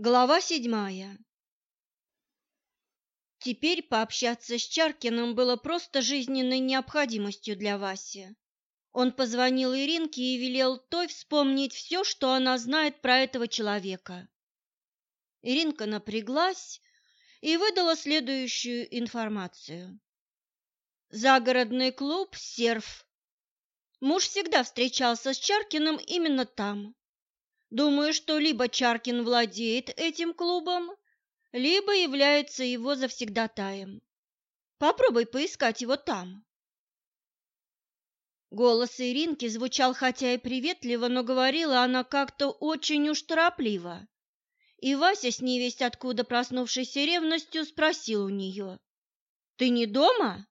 Глава седьмая Теперь пообщаться с Чаркиным было просто жизненной необходимостью для Васи. Он позвонил Иринке и велел той вспомнить все, что она знает про этого человека. Иринка напряглась и выдала следующую информацию. Загородный клуб «Серф». Муж всегда встречался с Чаркиным именно там. Думаю, что либо Чаркин владеет этим клубом, либо является его завсегдатаем. Попробуй поискать его там. Голос Иринки звучал хотя и приветливо, но говорила она как-то очень уж торопливо. И Вася с невесть откуда проснувшейся ревностью спросил у нее. «Ты не дома?»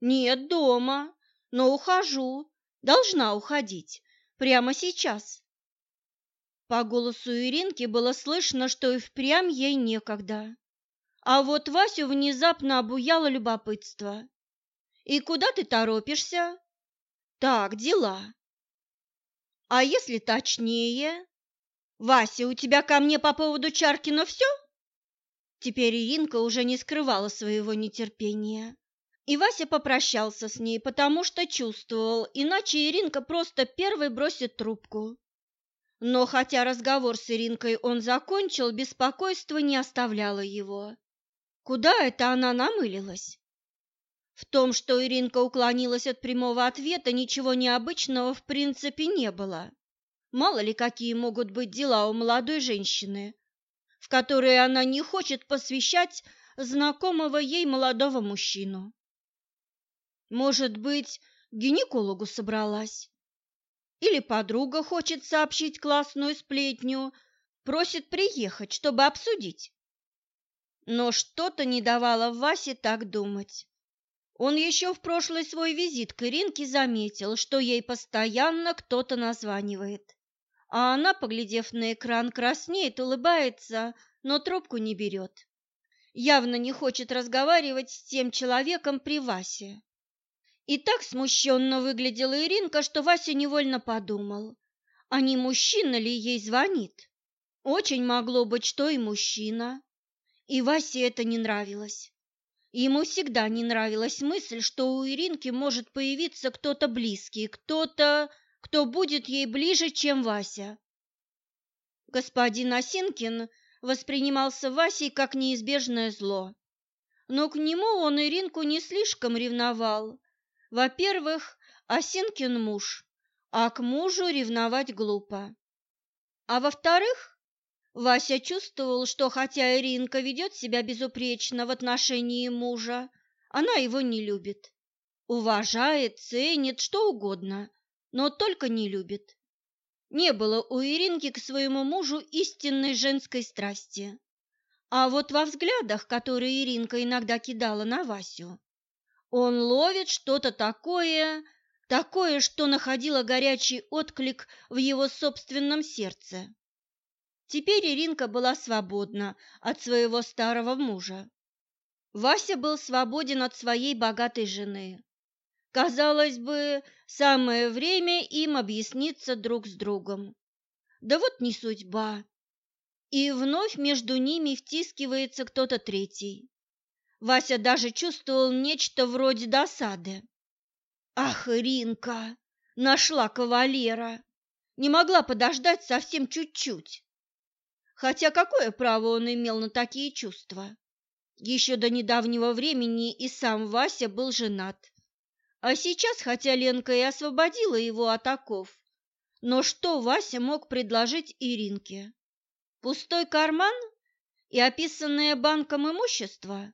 «Нет, дома, но ухожу. Должна уходить. Прямо сейчас». По голосу Иринки было слышно, что и впрямь ей некогда. А вот Васю внезапно обуяло любопытство. «И куда ты торопишься?» «Так, дела». «А если точнее?» «Вася, у тебя ко мне по поводу Чаркина все?» Теперь Иринка уже не скрывала своего нетерпения. И Вася попрощался с ней, потому что чувствовал, иначе Иринка просто первой бросит трубку. Но хотя разговор с Иринкой он закончил, беспокойство не оставляло его. Куда это она намылилась? В том, что Иринка уклонилась от прямого ответа, ничего необычного в принципе не было. Мало ли какие могут быть дела у молодой женщины, в которые она не хочет посвящать знакомого ей молодого мужчину. Может быть, к гинекологу собралась? Или подруга хочет сообщить классную сплетню, просит приехать, чтобы обсудить. Но что-то не давало Васе так думать. Он еще в прошлый свой визит к Иринке заметил, что ей постоянно кто-то названивает. А она, поглядев на экран, краснеет, улыбается, но трубку не берет. Явно не хочет разговаривать с тем человеком при Васе. И так смущенно выглядела Иринка, что Вася невольно подумал, а не мужчина ли ей звонит? Очень могло быть, что и мужчина. И Васе это не нравилось. Ему всегда не нравилась мысль, что у Иринки может появиться кто-то близкий, кто-то, кто будет ей ближе, чем Вася. Господин Осинкин воспринимался Васей как неизбежное зло. Но к нему он Иринку не слишком ревновал, во-первых, Осинкин муж, а к мужу ревновать глупо. А во-вторых, Вася чувствовал, что хотя Иринка ведет себя безупречно в отношении мужа, она его не любит. Уважает, ценит, что угодно, но только не любит. Не было у Иринки к своему мужу истинной женской страсти. А вот во взглядах, которые Иринка иногда кидала на Васю, он ловит что-то такое, такое, что находило горячий отклик в его собственном сердце. Теперь Иринка была свободна от своего старого мужа. Вася был свободен от своей богатой жены. Казалось бы, самое время им объясниться друг с другом. Да вот не судьба. И вновь между ними втискивается кто-то третий. Вася даже чувствовал нечто вроде досады. Ах, Ринка, нашла кавалера. Не могла подождать совсем чуть-чуть. Хотя какое право он имел на такие чувства? Еще до недавнего времени и сам Вася был женат. А сейчас, хотя Ленка и освободила его от оков, но что Вася мог предложить Иринке? Пустой карман и описанное банком имущество?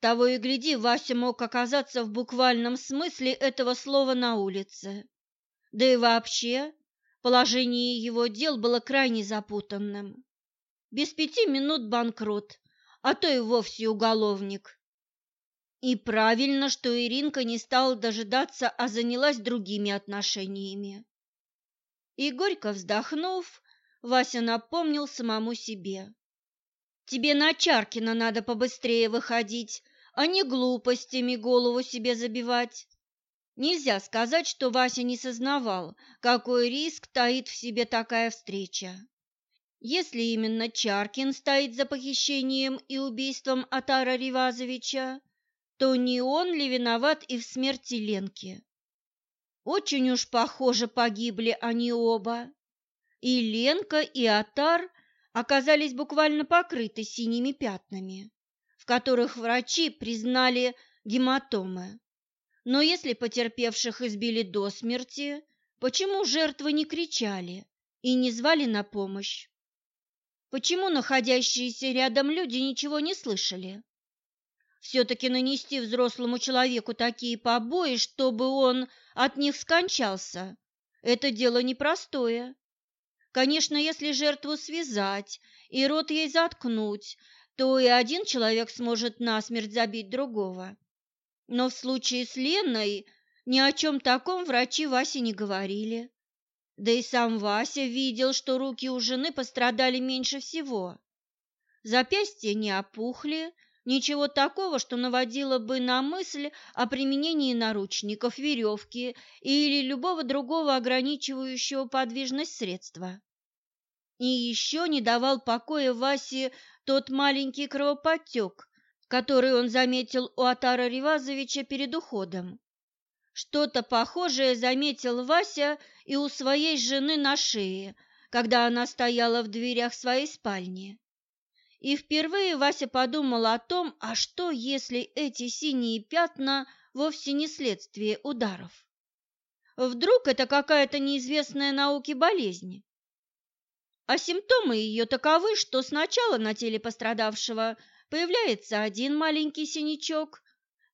Того и гляди, Вася мог оказаться в буквальном смысле этого слова на улице. Да и вообще, положение его дел было крайне запутанным. Без пяти минут банкрот, а то и вовсе уголовник. И правильно, что Иринка не стала дожидаться, а занялась другими отношениями. И горько вздохнув, Вася напомнил самому себе. «Тебе на Чаркина надо побыстрее выходить, а не глупостями голову себе забивать. Нельзя сказать, что Вася не сознавал, какой риск таит в себе такая встреча. Если именно Чаркин стоит за похищением и убийством Атара Ривазовича, то не он ли виноват и в смерти Ленки? Очень уж похоже погибли они оба. И Ленка, и Атар оказались буквально покрыты синими пятнами, которых врачи признали гематомы. Но если потерпевших избили до смерти, почему жертвы не кричали и не звали на помощь? Почему находящиеся рядом люди ничего не слышали? Все-таки нанести взрослому человеку такие побои, чтобы он от них скончался, это дело непростое. Конечно, если жертву связать и рот ей заткнуть, то и один человек сможет насмерть забить другого. Но в случае с Леной ни о чем таком врачи Васе не говорили. Да и сам Вася видел, что руки у жены пострадали меньше всего. Запястья не опухли, ничего такого, что наводило бы на мысль о применении наручников, веревки или любого другого ограничивающего подвижность средства. И еще не давал покоя Васе тот маленький кровоподтек, который он заметил у Атара Ривазовича перед уходом. Что-то похожее заметил Вася и у своей жены на шее, когда она стояла в дверях своей спальни. И впервые Вася подумал о том, а что, если эти синие пятна вовсе не следствие ударов? Вдруг это какая-то неизвестная науке болезнь? А симптомы ее таковы, что сначала на теле пострадавшего появляется один маленький синячок,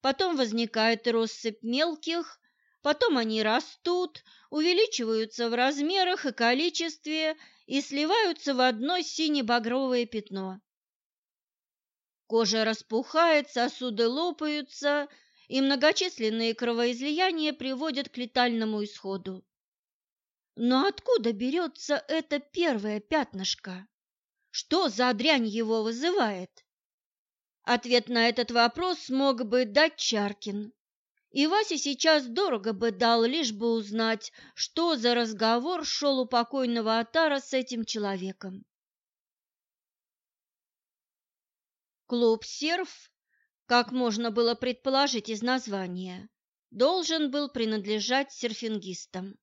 потом возникает россыпь мелких, потом они растут, увеличиваются в размерах и количестве и сливаются в одно сине-багровое пятно. Кожа распухает, сосуды лопаются, и многочисленные кровоизлияния приводят к летальному исходу. Но откуда берется это первое пятнышко? Что за дрянь его вызывает? Ответ на этот вопрос мог бы дать Чаркин. И Вася сейчас дорого бы дал, лишь бы узнать, что за разговор шел у покойного Атара с этим человеком. Клуб «Серф», как можно было предположить из названия, должен был принадлежать серфингистам.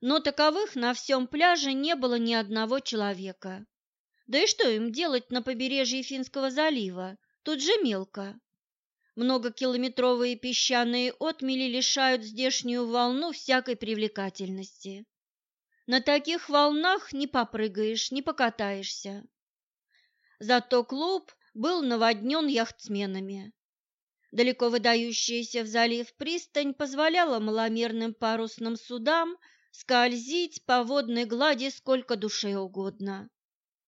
Но таковых на всем пляже не было ни одного человека. Да и что им делать на побережье Финского залива, Тут же мелко. Многокилометровые песчаные отмели лишают здешнюю волну всякой привлекательности. На таких волнах не попрыгаешь, не покатаешься. Зато клуб был наводнен яхтсменами. Далеко выдающаяся в залив пристань позволяла маломерным парусным судам скользить по водной глади сколько душе угодно.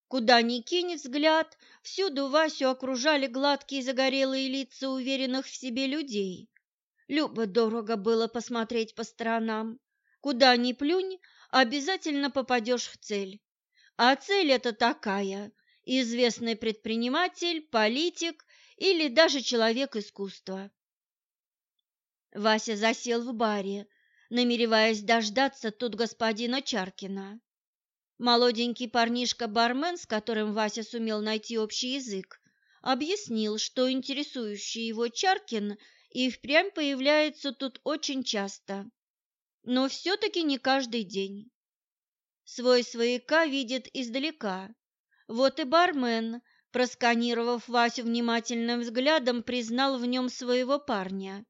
Куда ни кинь взгляд, всюду Васю окружали гладкие загорелые лица уверенных в себе людей. Любо-дорого было посмотреть по сторонам. Куда ни плюнь, обязательно попадешь в цель. А цель это такая – известный предприниматель, политик или даже человек искусства. Вася засел в баре, намереваясь дождаться тут господина Чаркина. Молоденький парнишка-бармен, с которым Вася сумел найти общий язык, объяснил, что интересующий его Чаркин и впрямь появляется тут очень часто, но все-таки не каждый день. Свой свояка видит издалека. Вот и бармен, просканировав Васю внимательным взглядом, признал в нем своего парня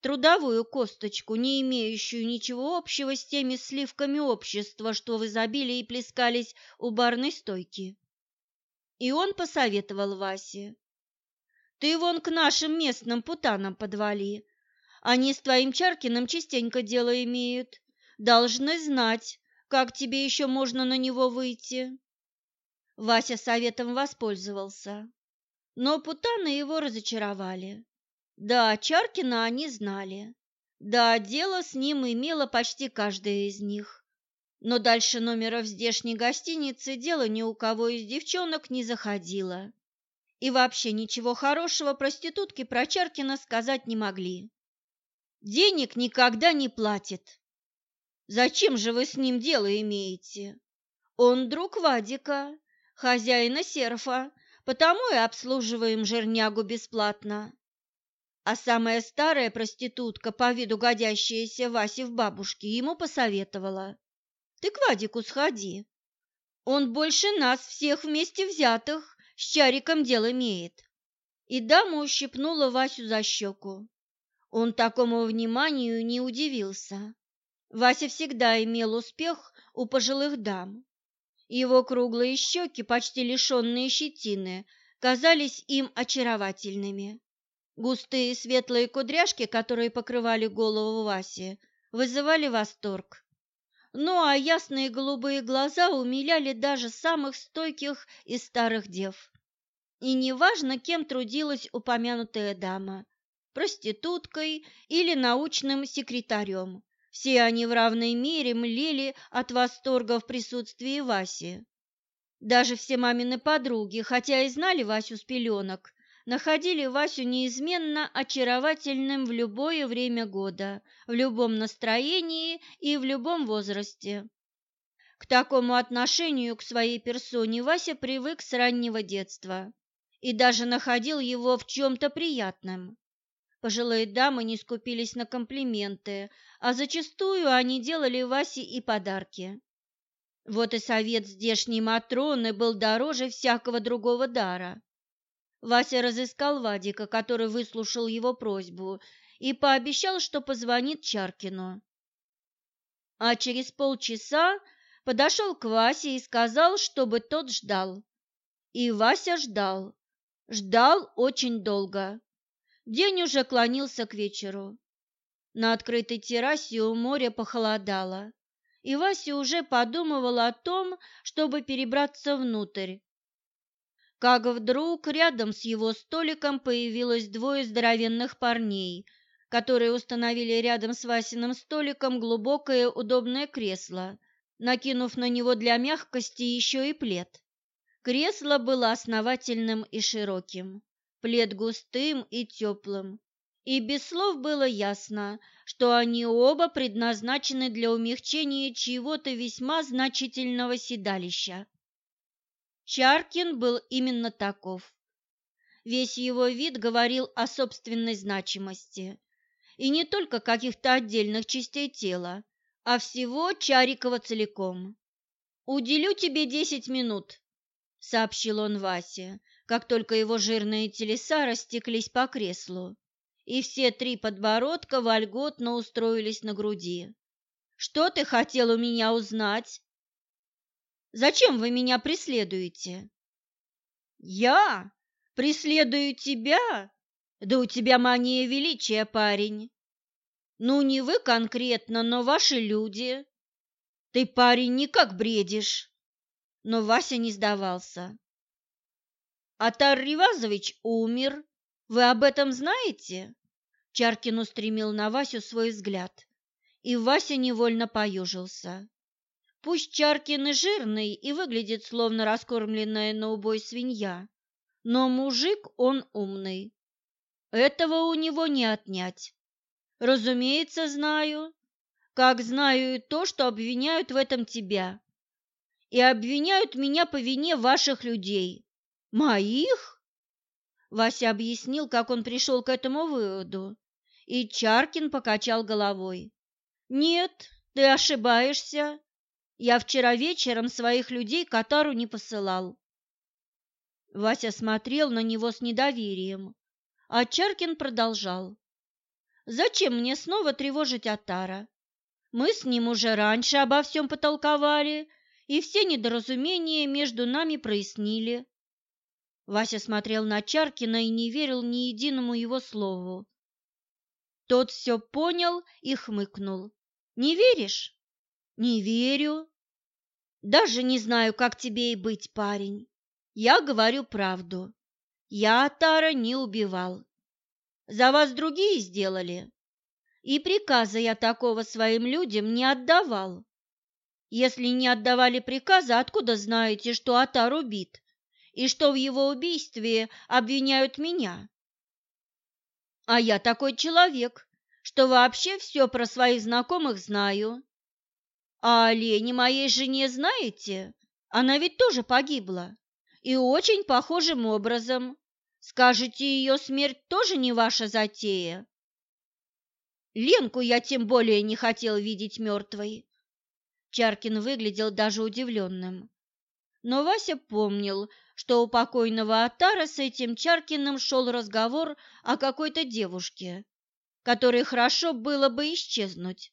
трудовую косточку, не имеющую ничего общего с теми сливками общества, что в изобилии плескались у барной стойки. И он посоветовал Васе. «Ты вон к нашим местным путанам подвали. Они с твоим Чаркиным частенько дело имеют. Должны знать, как тебе еще можно на него выйти». Вася советом воспользовался, но путаны его разочаровали. Да, Чаркина они знали. Да, дело с ним имела почти каждая из них. Но дальше номера в здешней гостинице дело ни у кого из девчонок не заходило. И вообще ничего хорошего проститутки про Чаркина сказать не могли. Денег никогда не платит. Зачем же вы с ним дело имеете? Он друг Вадика, хозяина серфа, потому и обслуживаем жирнягу бесплатно. А самая старая проститутка, по виду годящаяся Васе в бабушке, ему посоветовала. Ты к Вадику сходи. Он больше нас всех вместе взятых с Чариком дел имеет. И дама ущипнула Васю за щеку. Он такому вниманию не удивился. Вася всегда имел успех у пожилых дам. Его круглые щеки, почти лишенные щетины, казались им очаровательными. Густые светлые кудряшки, которые покрывали голову Васи, вызывали восторг. Ну а ясные голубые глаза умиляли даже самых стойких и старых дев. И неважно, кем трудилась упомянутая дама – проституткой или научным секретарем. Все они в равной мере млели от восторга в присутствии Васи. Даже все мамины подруги, хотя и знали Васю с пеленок, находили Васю неизменно очаровательным в любое время года, в любом настроении и в любом возрасте. К такому отношению к своей персоне Вася привык с раннего детства и даже находил его в чем-то приятном. Пожилые дамы не скупились на комплименты, а зачастую они делали Васе и подарки. Вот и совет здешней Матроны был дороже всякого другого дара. Вася разыскал Вадика, который выслушал его просьбу, и пообещал, что позвонит Чаркину. А через полчаса подошел к Васе и сказал, чтобы тот ждал. И Вася ждал. Ждал очень долго. День уже клонился к вечеру. На открытой террасе у моря похолодало, и Вася уже подумывал о том, чтобы перебраться внутрь, как вдруг рядом с его столиком появилось двое здоровенных парней, которые установили рядом с Васиным столиком глубокое удобное кресло, накинув на него для мягкости еще и плед. Кресло было основательным и широким, плед густым и теплым, и без слов было ясно, что они оба предназначены для умягчения чьего-то весьма значительного седалища. Чаркин был именно таков. Весь его вид говорил о собственной значимости, и не только каких-то отдельных частей тела, а всего Чарикова целиком. «Уделю тебе десять минут», — сообщил он Васе, как только его жирные телеса растеклись по креслу, и все три подбородка вольготно устроились на груди. «Что ты хотел у меня узнать?» Зачем вы меня преследуете? Я преследую тебя? Да у тебя мания величия, парень. Ну, не вы конкретно, но ваши люди. Ты, парень, никак бредишь. Но Вася не сдавался. Атар Ривазович умер. Вы об этом знаете? Чаркин устремил на Васю свой взгляд, и Вася невольно поюжился. Пусть Чаркин и жирный и выглядит словно раскормленная на убой свинья, но мужик он умный. Этого у него не отнять. Разумеется, знаю, как знаю и то, что обвиняют в этом тебя. И обвиняют меня по вине ваших людей. Моих? Вася объяснил, как он пришел к этому выводу, и Чаркин покачал головой. Нет, ты ошибаешься. Я вчера вечером своих людей Катару не посылал. Вася смотрел на него с недоверием, а Чаркин продолжал. «Зачем мне снова тревожить Атара? Мы с ним уже раньше обо всем потолковали, и все недоразумения между нами прояснили». Вася смотрел на Чаркина и не верил ни единому его слову. Тот все понял и хмыкнул. «Не веришь?» «Не верю. Даже не знаю, как тебе и быть, парень. Я говорю правду. Я Тара не убивал. За вас другие сделали. И приказа я такого своим людям не отдавал. Если не отдавали приказа, откуда знаете, что Атар убит и что в его убийстве обвиняют меня? А я такой человек, что вообще все про своих знакомых знаю. А о Лене моей жене знаете? Она ведь тоже погибла. И очень похожим образом. Скажете, ее смерть тоже не ваша затея? Ленку я тем более не хотел видеть мертвой. Чаркин выглядел даже удивленным. Но Вася помнил, что у покойного Атара с этим Чаркиным шел разговор о какой-то девушке, которой хорошо было бы исчезнуть,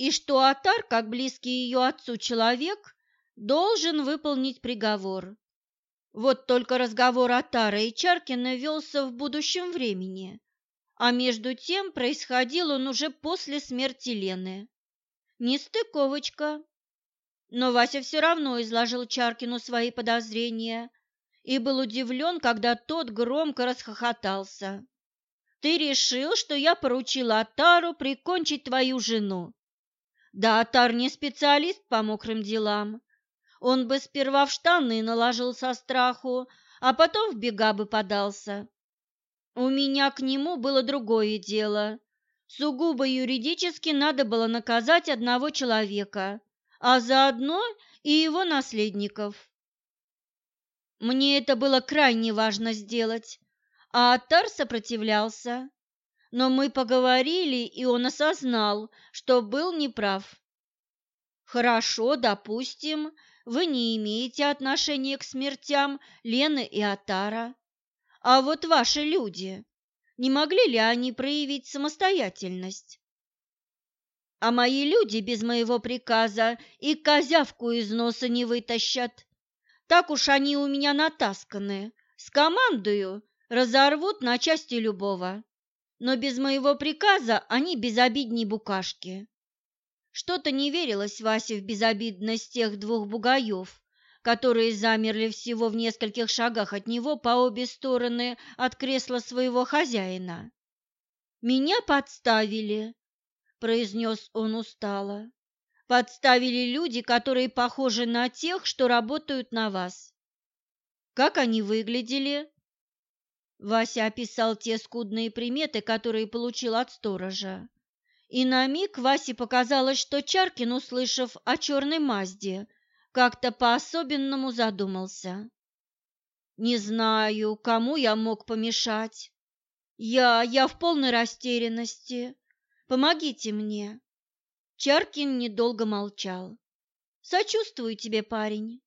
и что Атар, как близкий ее отцу человек, должен выполнить приговор. Вот только разговор Атара и Чаркина велся в будущем времени, а между тем происходил он уже после смерти Лены. Нестыковочка. Но Вася все равно изложил Чаркину свои подозрения и был удивлен, когда тот громко расхохотался. «Ты решил, что я поручила Атару прикончить твою жену?» «Да, Атар не специалист по мокрым делам, он бы сперва в штаны наложил со страху, а потом в бега бы подался. У меня к нему было другое дело. Сугубо юридически надо было наказать одного человека, а заодно и его наследников. Мне это было крайне важно сделать, а Атар сопротивлялся. Но мы поговорили, и он осознал, что был неправ. Хорошо, допустим, вы не имеете отношения к смертям Лены и Атара. А вот ваши люди, не могли ли они проявить самостоятельность? А мои люди без моего приказа и козявку из носа не вытащат. Так уж они у меня натасканы. Скомандую, разорвут на части любого. Но без моего приказа они безобидней букашки. Что-то не верилось Васе в безобидность тех двух бугаев, которые замерли всего в нескольких шагах от него по обе стороны от кресла своего хозяина. «Меня подставили», — произнес он устало. «Подставили люди, которые похожи на тех, что работают на вас». «Как они выглядели?» Вася описал те скудные приметы, которые получил от сторожа. И на миг Васе показалось, что Чаркин, услышав о черной Мазде, как-то по-особенному задумался. «Не знаю, кому я мог помешать. Я, я в полной растерянности. Помогите мне». Чаркин недолго молчал. «Сочувствую тебе, парень,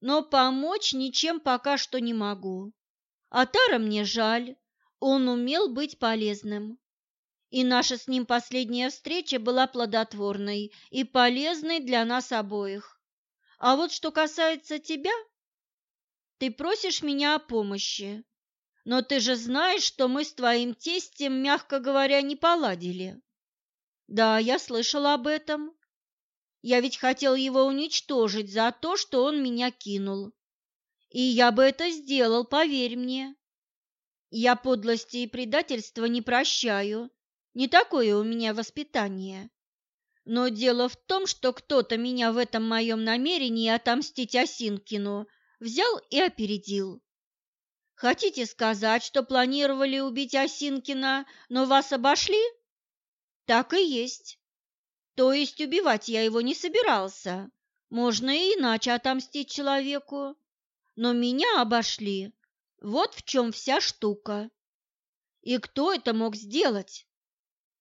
но помочь ничем пока что не могу. А Тара мне жаль, он умел быть полезным и наша с ним последняя встреча была плодотворной и полезной для нас обоих. А вот что касается тебя, ты просишь меня о помощи, но ты же знаешь, что мы с твоим тестем, мягко говоря, не поладили. Да, я слышала об этом. Я ведь хотел его уничтожить за то, что он меня кинул. И я бы это сделал, поверь мне. Я подлости и предательства не прощаю не такое у меня воспитание. Но дело в том, что кто-то меня в этом моем намерении отомстить Осинкину взял и опередил. Хотите сказать, что планировали убить Осинкина, но вас обошли? Так и есть. То есть убивать я его не собирался. Можно и иначе отомстить человеку. Но меня обошли. Вот в чем вся штука. И кто это мог сделать?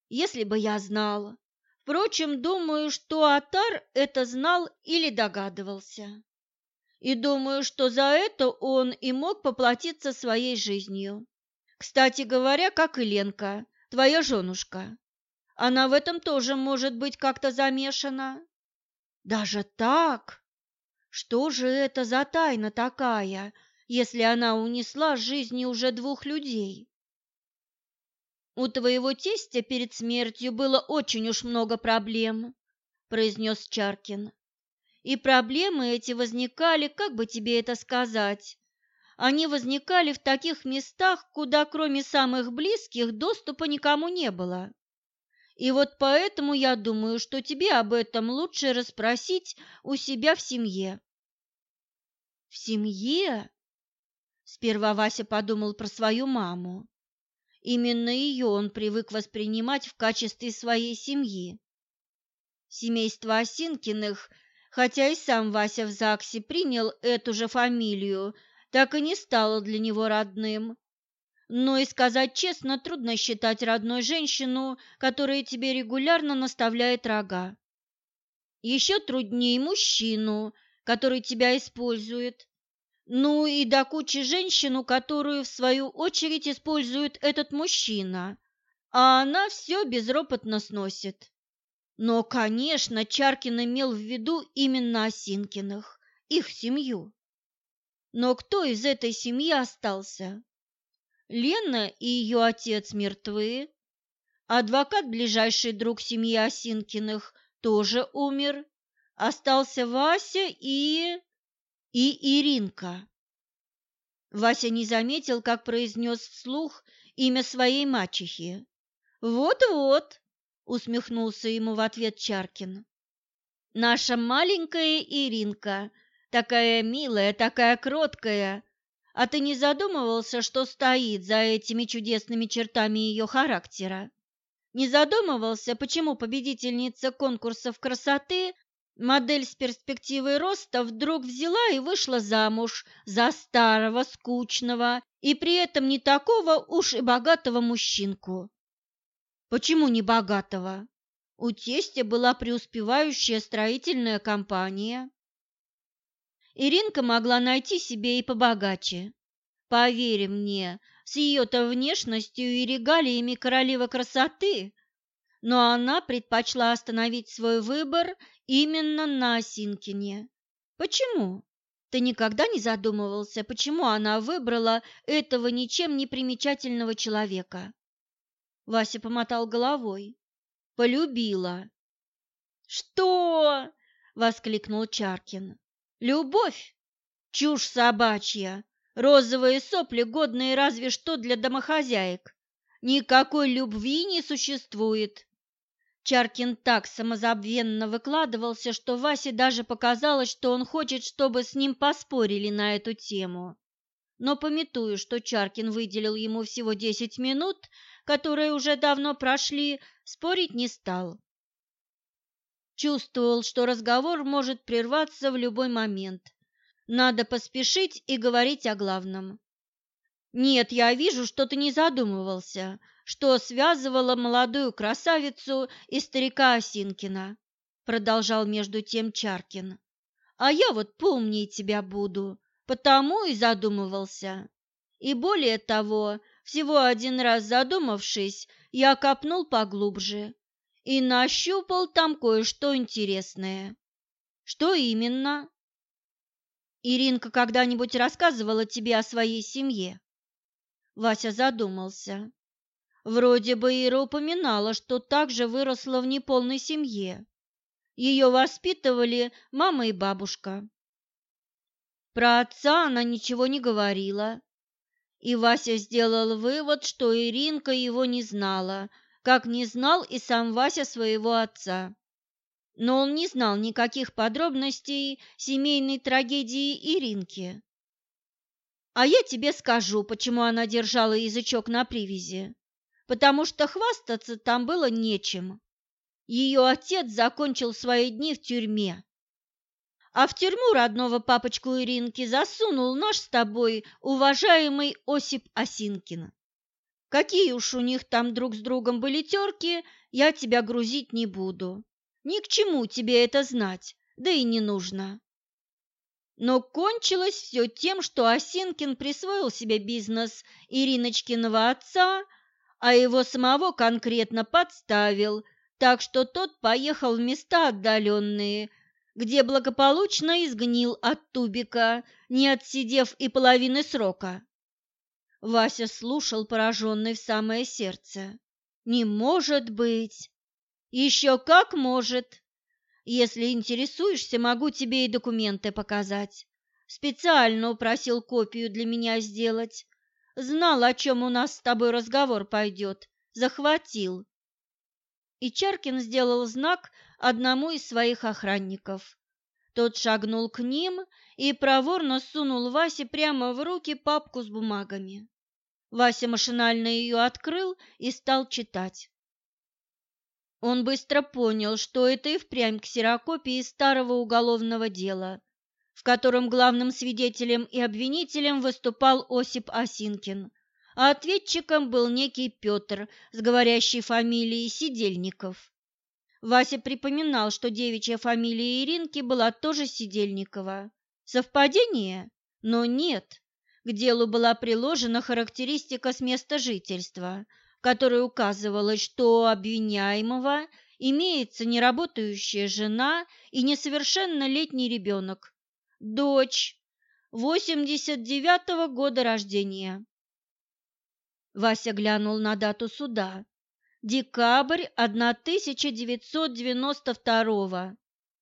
если бы я знала. Впрочем, думаю, что Атар это знал или догадывался. И думаю, что за это он и мог поплатиться своей жизнью. Кстати говоря, как и Ленка, твоя женушка. Она в этом тоже может быть как-то замешана. Даже так? Что же это за тайна такая, если она унесла жизни уже двух людей? «У твоего тестя перед смертью было очень уж много проблем», – произнес Чаркин. «И проблемы эти возникали, как бы тебе это сказать, они возникали в таких местах, куда кроме самых близких доступа никому не было. И вот поэтому я думаю, что тебе об этом лучше расспросить у себя в семье». «В семье?» Сперва Вася подумал про свою маму. Именно ее он привык воспринимать в качестве своей семьи. Семейство Осинкиных, хотя и сам Вася в ЗАГСе принял эту же фамилию, так и не стало для него родным. Но и сказать честно, трудно считать родной женщину, которая тебе регулярно наставляет рога. Еще труднее мужчину, который тебя использует. Ну и до кучи женщину, которую, в свою очередь, использует этот мужчина, а она все безропотно сносит. Но, конечно, Чаркин имел в виду именно Осинкиных, их семью. Но кто из этой семьи остался? Лена и ее отец мертвы. Адвокат, ближайший друг семьи Осинкиных, тоже умер. Остался Вася и... и Иринка. Вася не заметил, как произнес вслух имя своей мачехи. «Вот-вот», — усмехнулся ему в ответ Чаркин. «Наша маленькая Иринка, такая милая, такая кроткая, а ты не задумывался, что стоит за этими чудесными чертами ее характера? Не задумывался, почему победительница конкурсов красоты, модель с перспективой роста, вдруг взяла и вышла замуж за старого, скучного и при этом не такого уж и богатого мужчинку? Почему не богатого? У тестя была преуспевающая строительная компания. Иринка могла найти себе и побогаче. Поверь мне, с ее-то внешностью и регалиями королевы красоты, но она предпочла остановить свой выбор именно на Осинкине. Почему? Ты никогда не задумывался, почему она выбрала этого ничем не примечательного человека? Вася помотал головой. Полюбила. Что? воскликнул Чаркин. Любовь? Чушь собачья. Розовые сопли, годные разве что для домохозяек. Никакой любви не существует. Чаркин так самозабвенно выкладывался, что Васе даже показалось, что он хочет, чтобы с ним поспорили на эту тему. Но, пометуя, что Чаркин выделил ему всего десять минут, которые уже давно прошли, спорить не стал. Чувствовал, что разговор может прерваться в любой момент, надо поспешить и говорить о главном. Нет, я вижу, что ты не задумывался, что связывало молодую красавицу и старика Осинкина, продолжал между тем Чаркин. А я вот поумнее тебя буду, потому и задумывался. И более того, всего один раз задумавшись, я копнул поглубже и нащупал там кое-что интересное. Что именно? Иринка когда-нибудь рассказывала тебе о своей семье? Вася задумался. Вроде бы Ира упоминала, что также выросла в неполной семье. Ее воспитывали мама и бабушка. Про отца она ничего не говорила. И Вася сделал вывод, что Иринка его не знала, как не знал и сам Вася своего отца но он не знал никаких подробностей семейной трагедии Иринки. А я тебе скажу, почему она держала язычок на привязи. Потому что хвастаться там было нечем. Ее отец закончил свои дни в тюрьме. А в тюрьму родного папочку Иринки засунул наш с тобой уважаемый Осип Осинкин. Какие уж у них там друг с другом были терки, я тебя грузить не буду. Ни к чему тебе это знать, да и не нужно. Но кончилось все тем, что Осинкин присвоил себе бизнес Ириночкиного отца, а его самого конкретно подставил, так что тот поехал в места отдаленные, где благополучно изгнил от тубика, не отсидев и половины срока. Вася слушал, пораженный в самое сердце. «Не может быть! Еще как может. Если интересуешься, могу тебе и документы показать. Специально упросил копию для меня сделать. Знал, о чем у нас с тобой разговор пойдет. Захватил. И Чаркин сделал знак одному из своих охранников. Тот шагнул к ним и проворно сунул Васе прямо в руки папку с бумагами. Вася машинально ее открыл и стал читать. Он быстро понял, что это и впрямь ксерокопия старого уголовного дела, в котором главным свидетелем и обвинителем выступал Осип Осинкин, а ответчиком был некий Петр с говорящей фамилией Сидельников. Вася припоминал, что девичья фамилия Иринки была тоже Сидельникова. Совпадение? Но нет. К делу была приложена характеристика с места жительства, которой указывалось, что у обвиняемого имеется неработающая жена и несовершеннолетний ребенок, дочь 89-го года рождения. Вася глянул на дату суда. Декабрь 1992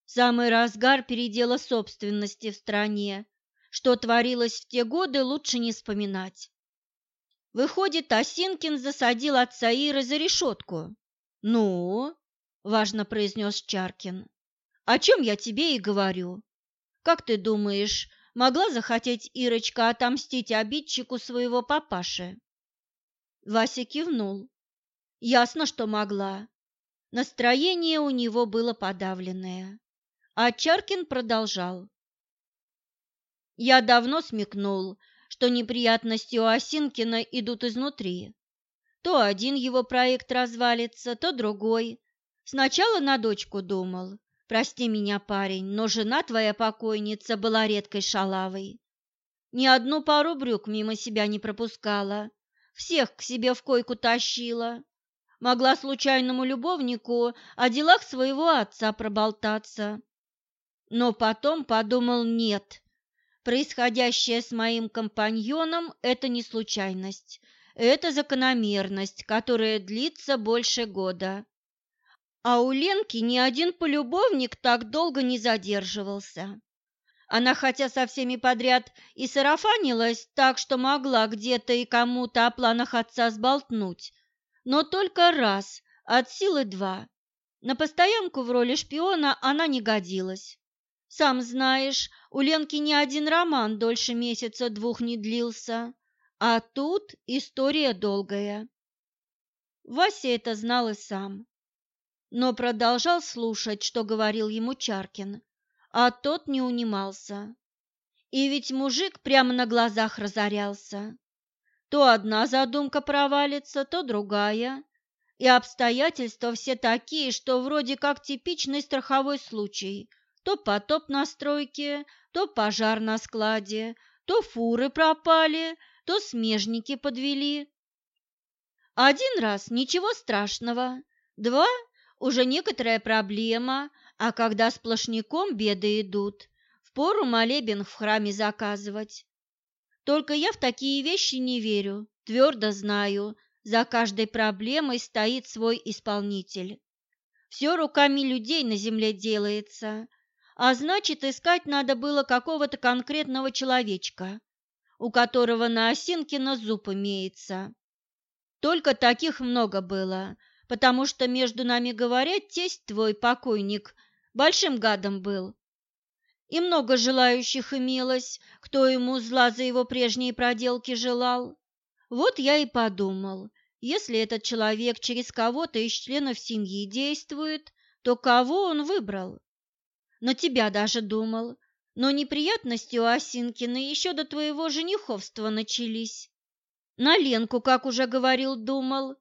Самый разгар передела собственности в стране. Что творилось в те годы, лучше не вспоминать. Выходит, Осинкин засадил отца Иры за решетку. «Ну?» – важно произнес Чаркин. «О чем я тебе и говорю. Как ты думаешь, могла захотеть Ирочка отомстить обидчику своего папаши?» Вася кивнул. Ясно, что могла. Настроение у него было подавленное. А Чаркин продолжал. Я давно смекнул, что неприятности у Осинкина идут изнутри. То один его проект развалится, то другой. Сначала на дочку думал. Прости меня, парень, но жена твоя покойница была редкой шалавой. Ни одну пару брюк мимо себя не пропускала. Всех к себе в койку тащила. Могла случайному любовнику о делах своего отца проболтаться. Но потом подумал, нет, происходящее с моим компаньоном – это не случайность, это закономерность, которая длится больше года. А у Ленки ни один полюбовник так долго не задерживался. Она хотя со всеми подряд и сарафанилась так, что могла где-то и кому-то о планах отца сболтнуть, но только раз, от силы два. На постоянку в роли шпиона она не годилась. Сам знаешь, у Ленки ни один роман дольше месяца двух не длился, а тут история долгая. Вася это знал и сам, но продолжал слушать, что говорил ему Чаркин, а тот не унимался. И ведь мужик прямо на глазах разорялся. То одна задумка провалится, то другая, и обстоятельства все такие, что вроде как типичный страховой случай – то потоп на стройке, то пожар на складе, то фуры пропали, то смежники подвели. Один раз ничего страшного, два уже некоторая проблема, а когда сплошняком беды идут, впору молебен в храме заказывать. Только я в такие вещи не верю, твердо знаю, за каждой проблемой стоит свой исполнитель. Все руками людей на земле делается, а значит, искать надо было какого-то конкретного человечка, у которого на Осинкина зуб имеется. Только таких много было, потому что, между нами говоря, тесть твой покойник большим гадом был. И много желающих имелось, кто ему зла за его прежние проделки желал. Вот я и подумал, если этот человек через кого-то из членов семьи действует, то кого он выбрал? На тебя даже думал, но неприятности у Осинкина еще до твоего жениховства начались. На Ленку, как уже говорил, думал,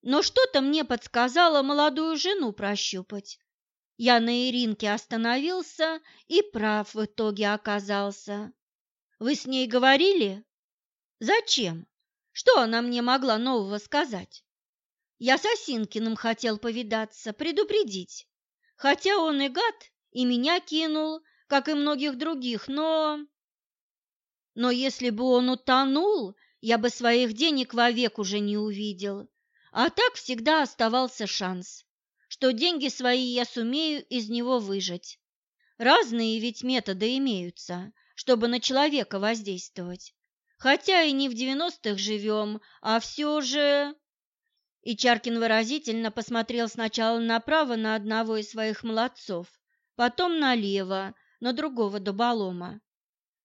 но что-то мне подсказало молодую жену прощупать. Я на Иринке остановился и прав в итоге оказался. Вы с ней говорили? Зачем? Что она мне могла нового сказать? Я с Осинкиным хотел повидаться, предупредить. Хотя он и гад, и меня кинул, как и многих других, но... Но если бы он утонул, я бы своих денег вовек уже не увидел. А так всегда оставался шанс, что деньги свои я сумею из него выжать. Разные ведь методы имеются, чтобы на человека воздействовать. Хотя и не в девяностых живем, а все же... И Чаркин выразительно посмотрел сначала направо на одного из своих молодцов, потом налево, на другого дуболома.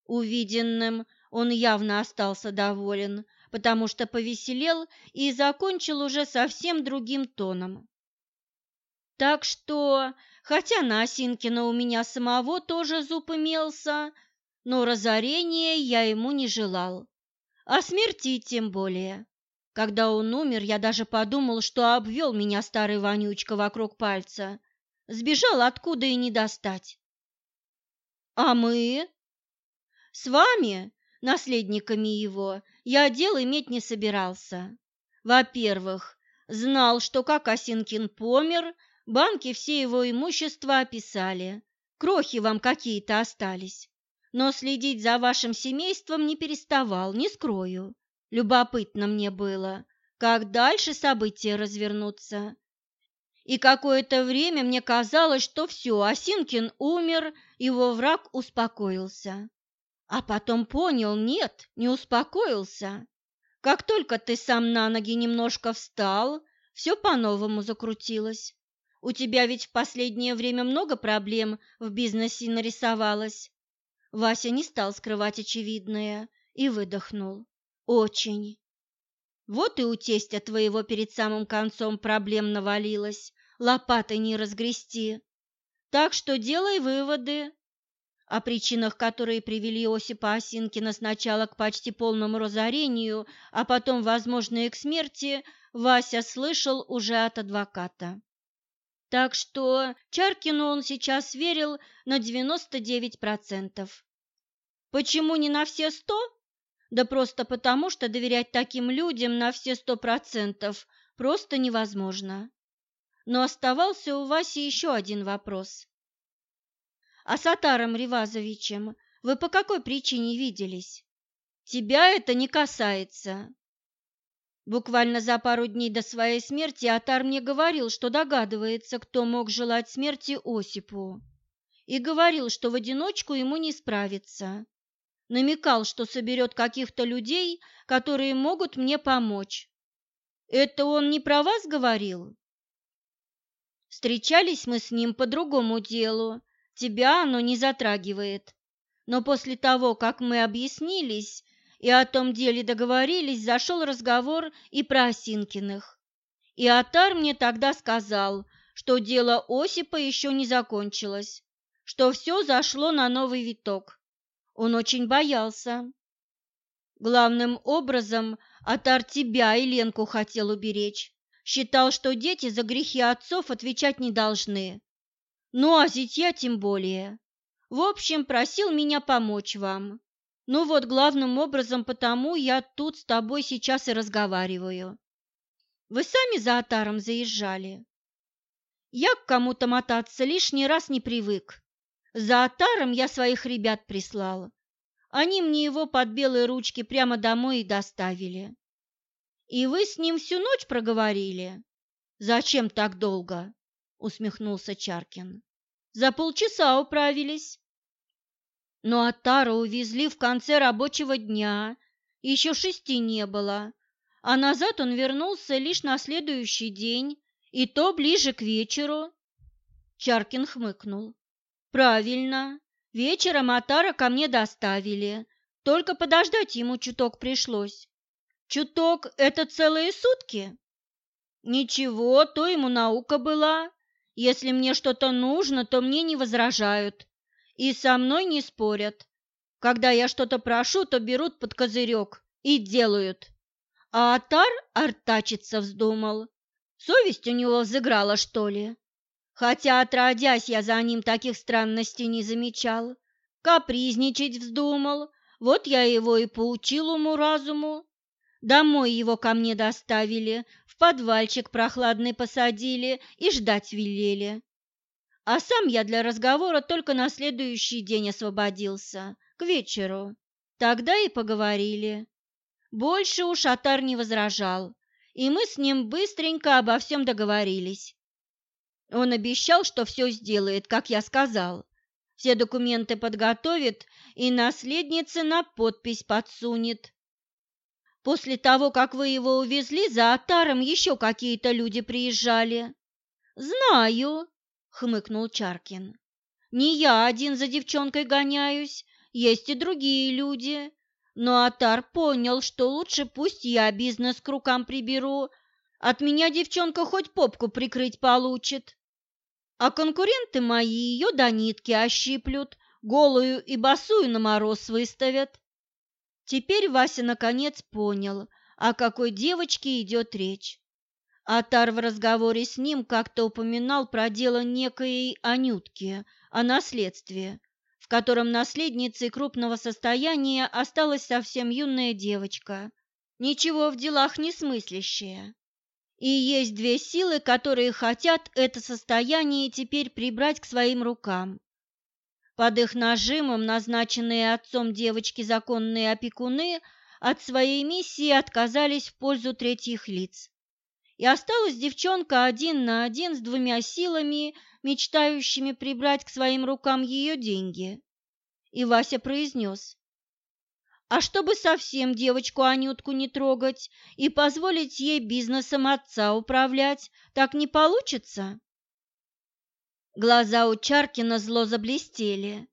Увиденным он явно остался доволен, потому что повеселел и закончил уже совсем другим тоном. Так что, хотя на Осинкина у меня самого тоже зуб имелся, но разорения я ему не желал, а смерти тем более. Когда он умер, я даже подумал, что обвел меня старый вонючка вокруг пальца. Сбежал откуда и не достать. А мы? С вами, наследниками его, я дел иметь не собирался. Во-первых, знал, что как Осинкин помер, банки все его имущество описали. Крохи вам какие-то остались. Но следить за вашим семейством не переставал, не скрою. Любопытно мне было, как дальше события развернутся. И какое-то время мне казалось, что все, Осинкин умер, его враг успокоился. А потом понял, нет, не успокоился. Как только ты сам на ноги немножко встал, все по-новому закрутилось. У тебя ведь в последнее время много проблем в бизнесе нарисовалось. Вася не стал скрывать очевидное и выдохнул. Очень. Вот и у тестя твоего перед самым концом проблем навалилось, лопатой не разгрести. Так что делай выводы. О причинах, которые привели Осипа Осинкина сначала к почти полному разорению, а потом, возможно, и к смерти, Вася слышал уже от адвоката. Так что Чаркину он сейчас верил на 99%. Почему не на все сто? Да просто потому, что доверять таким людям на все сто процентов просто невозможно. Но оставался у Васи еще один вопрос. А с Атаром Ривазовичем вы по какой причине виделись? Тебя это не касается. Буквально за пару дней до своей смерти Атар мне говорил, что догадывается, кто мог желать смерти Осипу, и говорил, что в одиночку ему не справиться намекал, что соберет каких-то людей, которые могут мне помочь. Это он не про вас говорил? Встречались мы с ним по другому делу, тебя оно не затрагивает. Но после того, как мы объяснились и о том деле договорились, зашел разговор и про Осинкиных. И Атар мне тогда сказал, что дело Осипа еще не закончилось, что все зашло на новый виток. Он очень боялся. Главным образом Атар тебя и Ленку хотел уберечь. Считал, что дети за грехи отцов отвечать не должны. Ну, а зятья тем более. В общем, просил меня помочь вам. Ну вот, главным образом потому я тут с тобой сейчас и разговариваю. Вы сами за Атаром заезжали? Я к кому-то мотаться лишний раз не привык. За отаром я своих ребят прислала. Они мне его под белые ручки прямо домой и доставили. И вы с ним всю ночь проговорили? Зачем так долго? усмехнулся Чаркин. За полчаса управились. Но Атара увезли в конце рабочего дня, еще шести не было, а назад он вернулся лишь на следующий день, и то ближе к вечеру. Чаркин хмыкнул. Правильно. Вечером Атара ко мне доставили. Только подождать ему чуток пришлось. Чуток – это целые сутки? Ничего, то ему наука была. Если мне что-то нужно, то мне не возражают. И со мной не спорят. Когда я что-то прошу, то берут под козырек и делают. А Атар артачиться вздумал. Совесть у него взыграла, что ли? Хотя, отродясь, я за ним таких странностей не замечал. Капризничать вздумал, вот я его и поучил уму-разуму. Домой его ко мне доставили, в подвальчик прохладный посадили и ждать велели. А сам я для разговора только на следующий день освободился, к вечеру. Тогда и поговорили. Больше уж Атар не возражал, и мы с ним быстренько обо всем договорились. Он обещал, что все сделает, как я сказал. Все документы подготовит и наследнице на подпись подсунет. После того, как вы его увезли, за Атаром еще какие-то люди приезжали. Знаю, хмыкнул Чаркин. Не я один за девчонкой гоняюсь, есть и другие люди. Но Атар понял, что лучше пусть я бизнес к рукам приберу. От меня девчонка хоть попку прикрыть получит а конкуренты мои ее до нитки ощиплют, голую и босую на мороз выставят. Теперь Вася наконец понял, о какой девочке идет речь. Атар в разговоре с ним как-то упоминал про дело некой Анютки о наследстве, в котором наследницей крупного состояния осталась совсем юная девочка, ничего в делах не смыслящая. И есть две силы, которые хотят это состояние теперь прибрать к своим рукам. Под их нажимом назначенные отцом девочки законные опекуны от своей миссии отказались в пользу третьих лиц. И осталась девчонка один на один с двумя силами, мечтающими прибрать к своим рукам ее деньги. И Вася произнес, а чтобы совсем девочку Анютку не трогать и позволить ей бизнесом отца управлять, так не получится? Глаза у Чаркина зло заблестели.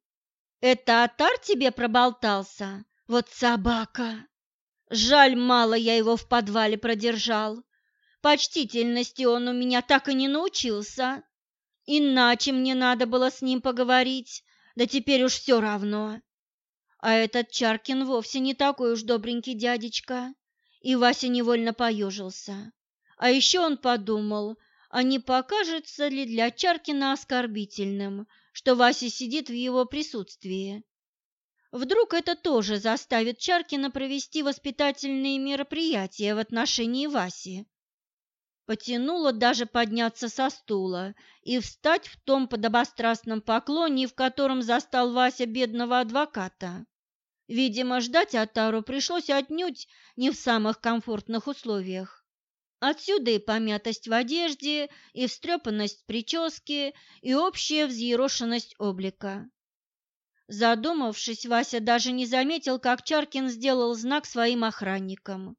«Это Атар тебе проболтался? Вот собака! Жаль, мало я его в подвале продержал. Почтительности он у меня так и не научился. Иначе мне надо было с ним поговорить, да теперь уж все равно. А этот Чаркин вовсе не такой уж добренький дядечка. И Вася невольно поежился. А еще он подумал, а не покажется ли для Чаркина оскорбительным, что Вася сидит в его присутствии. Вдруг это тоже заставит Чаркина провести воспитательные мероприятия в отношении Васи. Потянуло даже подняться со стула и встать в том подобострастном поклоне, в котором застал Вася бедного адвоката. Видимо, ждать Атару пришлось отнюдь не в самых комфортных условиях. Отсюда и помятость в одежде, и встрепанность прически, и общая взъерошенность облика. Задумавшись, Вася даже не заметил, как Чаркин сделал знак своим охранникам.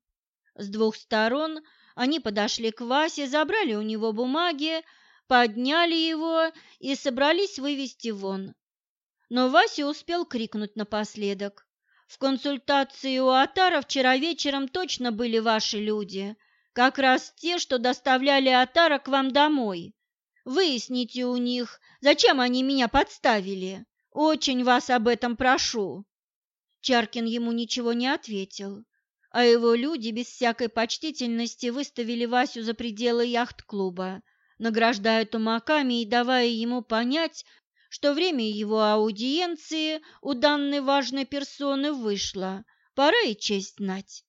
С двух сторон они подошли к Васе, забрали у него бумаги, подняли его и собрались вывести вон. Но Вася успел крикнуть напоследок. «В консультации у Атара вчера вечером точно были ваши люди, как раз те, что доставляли Атара к вам домой. Выясните у них, зачем они меня подставили. Очень вас об этом прошу». Чаркин ему ничего не ответил а его люди без всякой почтительности выставили Васю за пределы яхт-клуба, награждая тумаками и давая ему понять, что время его аудиенции у данной важной персоны вышло, пора и честь знать.